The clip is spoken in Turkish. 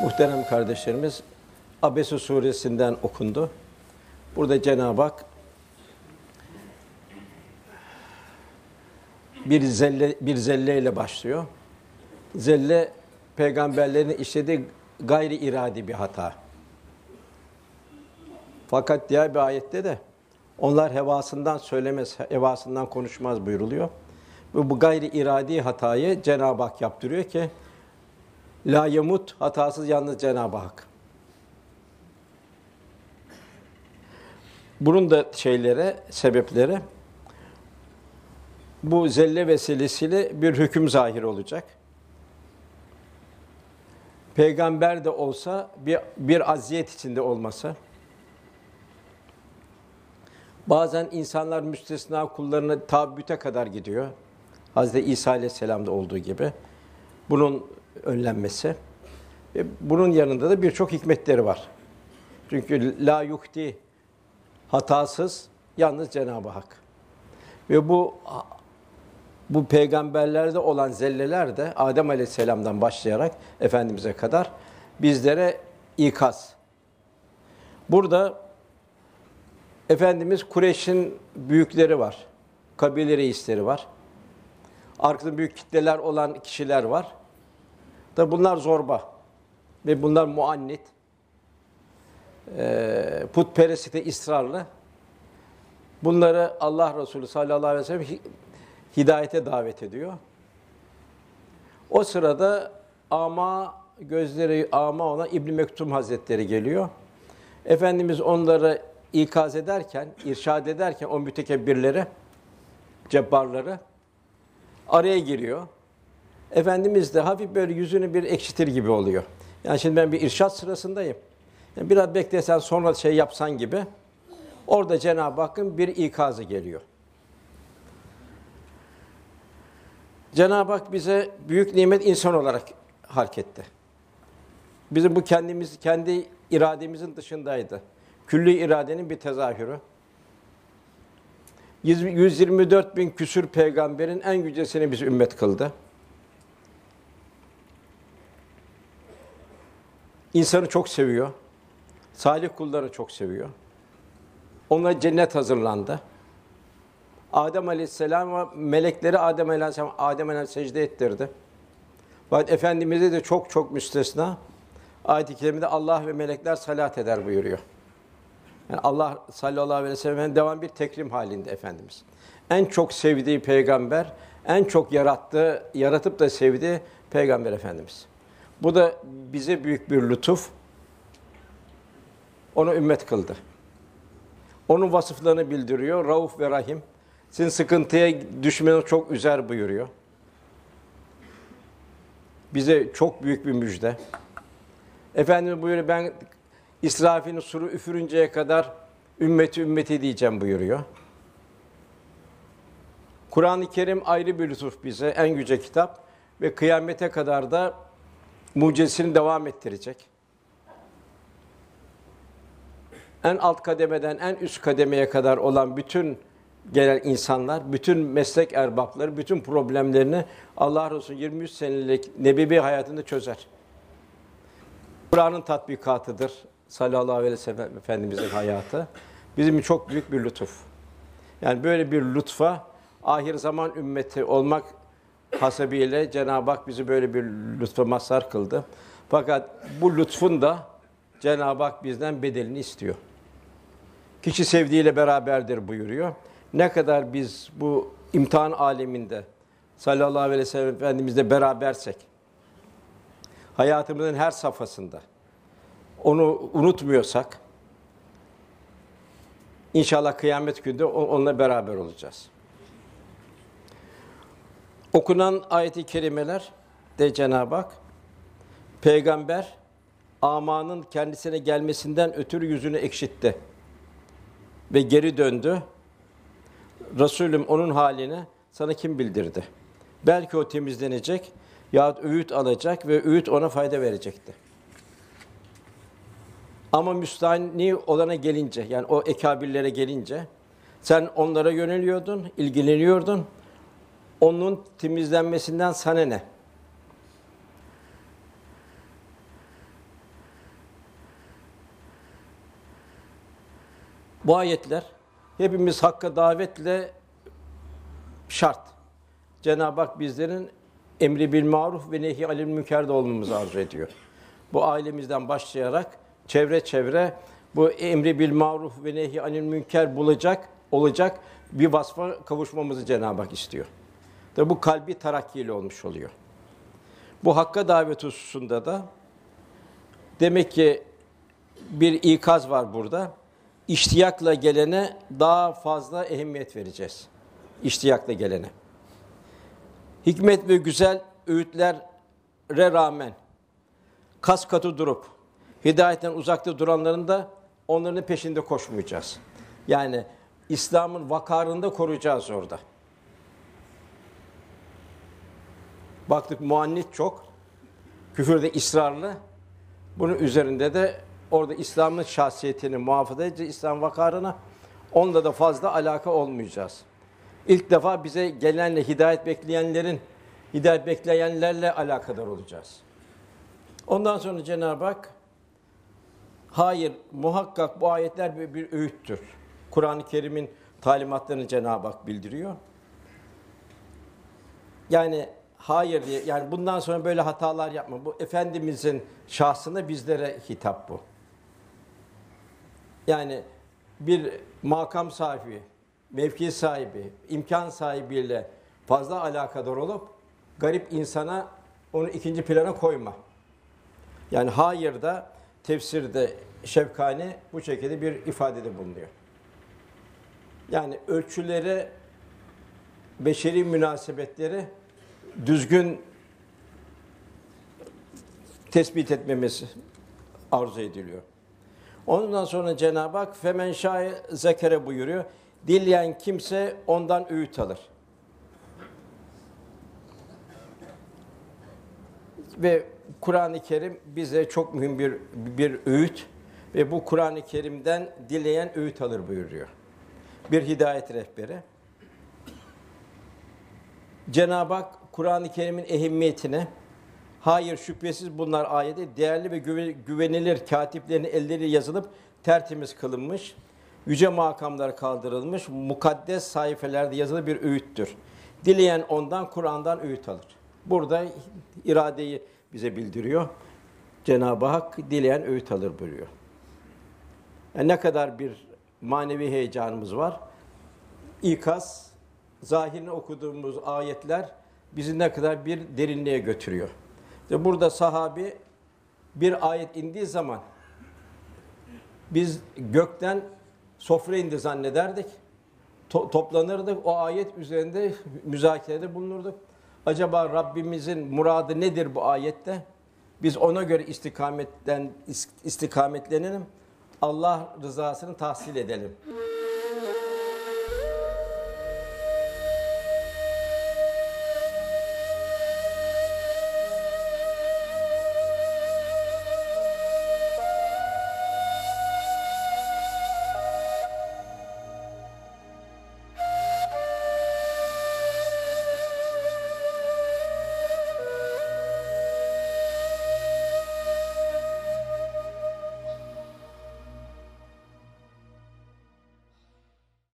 Muhterem kardeşlerimiz, Abese suresinden okundu. Burada Cenab-ı Hak bir zelle bir zelle ile başlıyor. Zelle peygamberlerin işlediği gayri iradi bir hata. Fakat diğer bir ayette de onlar hevasından söylemez, hevasından konuşmaz buyuruluyor. Ve bu gayri iradi hatayı Cenab-ı Hak yaptırıyor ki la yamut hatasız yalnız Cenab-ı Hak. Bunun da şeylere, sebepleri bu zelle vesilesiyle bir hüküm zahir olacak. Peygamber de olsa bir, bir aziyet içinde olması. Bazen insanlar müstesna kullarına tabbüte kadar gidiyor. Hazreti İsa Aleyhisselam'da olduğu gibi. Bunun önlenmesi. E, bunun yanında da birçok hikmetleri var. Çünkü la yukti hatasız yalnız Cenab-ı Hak. Ve bu bu peygamberlerde olan zelleler de Adem Aleyhisselam'dan başlayarak efendimize kadar bizlere ikaz. Burada efendimiz Kureyş'in büyükleri var. Kabile reisleri var. Arkasında büyük kitleler olan kişiler var. Da bunlar zorba ve bunlar muannit. E, putperestlikte ısrarlı. Bunları Allah Resulü sallallahu aleyhi ve sellem hidayete davet ediyor. O sırada ama gözleri ama olan İbn Mektum Hazretleri geliyor. Efendimiz onları ikaz ederken, irşad ederken o mütekebbirleri, cebbarları araya giriyor. Efendimiz de hafif böyle yüzünü bir ekşitir gibi oluyor. Yani şimdi ben bir irşat sırasındayım. Yani biraz beklesen sonra şey yapsan gibi. Orada Cenab-ı Hakk'ın bir ikazı geliyor. Cenab-ı Hak bize büyük nimet insan olarak halk etti. Bizim bu kendimiz kendi irademizin dışındaydı. Külli iradenin bir tezahürü. 124 bin küsür peygamberin en yücesini biz ümmet kıldı. İnsanı çok seviyor. Salih kulları çok seviyor. Ona cennet hazırlandı. Adem Aleyhisselam melekleri Adem Aleyhisselam Adem Aleyhisselam secde ettirdi. Fakat efendimize de çok çok müstesna. Ayet-i kerimede Allah ve melekler salat eder buyuruyor. Yani Allah sallallahu aleyhi ve sellem devam bir tekrim halinde efendimiz. En çok sevdiği peygamber, en çok yarattığı, yaratıp da sevdiği peygamber efendimiz. Bu da bize büyük bir lütuf. Onu ümmet kıldı. Onun vasıflarını bildiriyor. Rauf ve Rahim. Sizin sıkıntıya düşmeniz çok üzer buyuruyor. Bize çok büyük bir müjde. Efendimiz buyuruyor ben İsrafil'in suru üfürünceye kadar ümmeti ümmeti diyeceğim buyuruyor. Kur'an-ı Kerim ayrı bir lütuf bize, en yüce kitap ve kıyamete kadar da mucizesini devam ettirecek. En alt kademeden en üst kademeye kadar olan bütün gelen insanlar, bütün meslek erbapları, bütün problemlerini Allah Resulü 23 senelik nebevi hayatında çözer. Kur'an'ın tatbikatıdır sallallahu aleyhi ve sellem Efendimizin hayatı. Bizim çok büyük bir lütuf. Yani böyle bir lütfa ahir zaman ümmeti olmak hasebiyle Cenab-ı Hak bizi böyle bir lütfa mazhar kıldı. Fakat bu lütfun da Cenab-ı Hak bizden bedelini istiyor. Kişi sevdiğiyle beraberdir buyuruyor. Ne kadar biz bu imtihan aleminde sallallahu aleyhi ve sellem Efendimizle berabersek, hayatımızın her safhasında onu unutmuyorsak, inşallah kıyamet günde onunla beraber olacağız. Okunan ayet-i kerimeler de Cenab-ı Hak, peygamber amanın kendisine gelmesinden ötürü yüzünü ekşitti ve geri döndü. Resulüm onun halini sana kim bildirdi? Belki o temizlenecek ya öğüt alacak ve öğüt ona fayda verecekti. Ama müstahni olana gelince, yani o ekabirlere gelince, sen onlara yöneliyordun, ilgileniyordun onun temizlenmesinden sana ne? Bu ayetler hepimiz hakka davetle şart. Cenab-ı Hak bizlerin emri bil maruf ve nehi alil mükerde olmamızı arzu ediyor. Bu ailemizden başlayarak çevre çevre bu emri bil maruf ve nehi anil münker bulacak, olacak bir vasfa kavuşmamızı Cenab-ı Hak istiyor. Tabi bu kalbi terakkiyle olmuş oluyor. Bu hakka davet hususunda da demek ki bir ikaz var burada. İştiyakla gelene daha fazla ehemmiyet vereceğiz. İştiyakla gelene. Hikmet ve güzel öğütlere rağmen kas katı durup hidayetten uzakta duranların da onların peşinde koşmayacağız. Yani İslam'ın vakarını da koruyacağız orada. Baktık muannit çok, küfürde ısrarlı. Bunun üzerinde de orada İslam'ın şahsiyetini muhafaza edeceğiz, İslam vakarına. Onunla da fazla alaka olmayacağız. İlk defa bize gelenle hidayet bekleyenlerin, hidayet bekleyenlerle alakadar olacağız. Ondan sonra Cenab-ı Hak, hayır muhakkak bu ayetler bir, bir öğüttür. Kur'an-ı Kerim'in talimatlarını Cenab-ı Hak bildiriyor. Yani hayır diye, yani bundan sonra böyle hatalar yapma. Bu Efendimizin şahsına bizlere hitap bu. Yani bir makam sahibi, mevki sahibi, imkan sahibiyle fazla alakadar olup garip insana onu ikinci plana koyma. Yani hayır da tefsirde Şevkani bu şekilde bir ifadede bulunuyor. Yani ölçüleri, beşeri münasebetleri düzgün tespit etmemiz arzu ediliyor. Ondan sonra Cenab-ı Hak femen şaye zekere buyuruyor. Dileyen kimse ondan öğüt alır. Ve Kur'an-ı Kerim bize çok mühim bir bir öğüt ve bu Kur'an-ı Kerim'den dileyen öğüt alır buyuruyor. Bir hidayet rehberi. Cenab-ı Hak Kur'an-ı Kerim'in ehemmiyetine hayır şüphesiz bunlar ayette değerli ve güvenilir katiplerin elleri yazılıp tertemiz kılınmış, yüce makamlar kaldırılmış, mukaddes sayfelerde yazılı bir öğüttür. Dileyen ondan Kur'an'dan öğüt alır. Burada iradeyi bize bildiriyor. Cenab-ı Hak dileyen öğüt alır buyuruyor. Yani ne kadar bir manevi heyecanımız var. İkaz, zahirini okuduğumuz ayetler bizi ne kadar bir derinliğe götürüyor. İşte burada sahabi bir ayet indiği zaman biz gökten sofra indi zannederdik. To- toplanırdık. O ayet üzerinde müzakerede bulunurduk. Acaba Rabbimizin muradı nedir bu ayette? Biz ona göre istikametten istikametlenelim. Allah rızasını tahsil edelim.